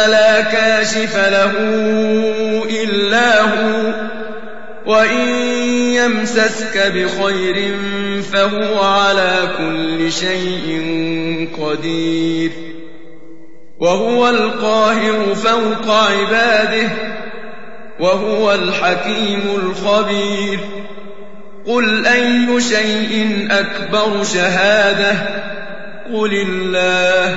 فلا كاشف له إلا هو، وإن يمسسك بخير فهو على كل شيء قدير. وهو القاهر فوق عباده، وهو الحكيم الخبير. قل أي شيء أكبر شهادة؟ قل الله.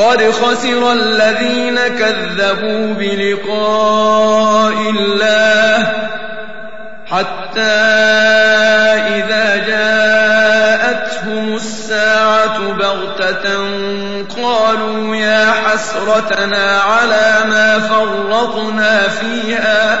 قد خسر الذين كذبوا بلقاء الله حتى إذا جاءتهم الساعة بغتة قالوا يا حسرتنا على ما فرطنا فيها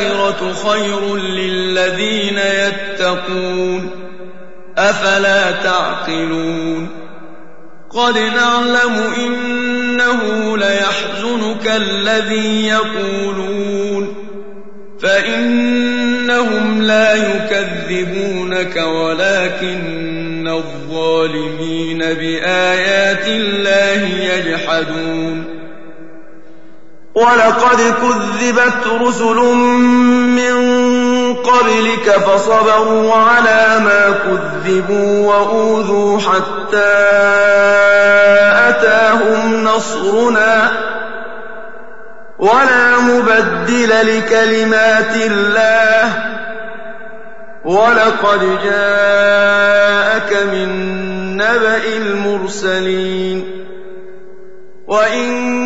الآخرة خير للذين يتقون أفلا تعقلون قد نعلم إنه ليحزنك الذي يقولون فإنهم لا يكذبونك ولكن الظالمين بآيات الله يجحدون ولقد كذبت رسل من قبلك فصبروا على ما كذبوا وأوذوا حتى أتاهم نصرنا ولا مبدل لكلمات الله ولقد جاءك من نبأ المرسلين وإن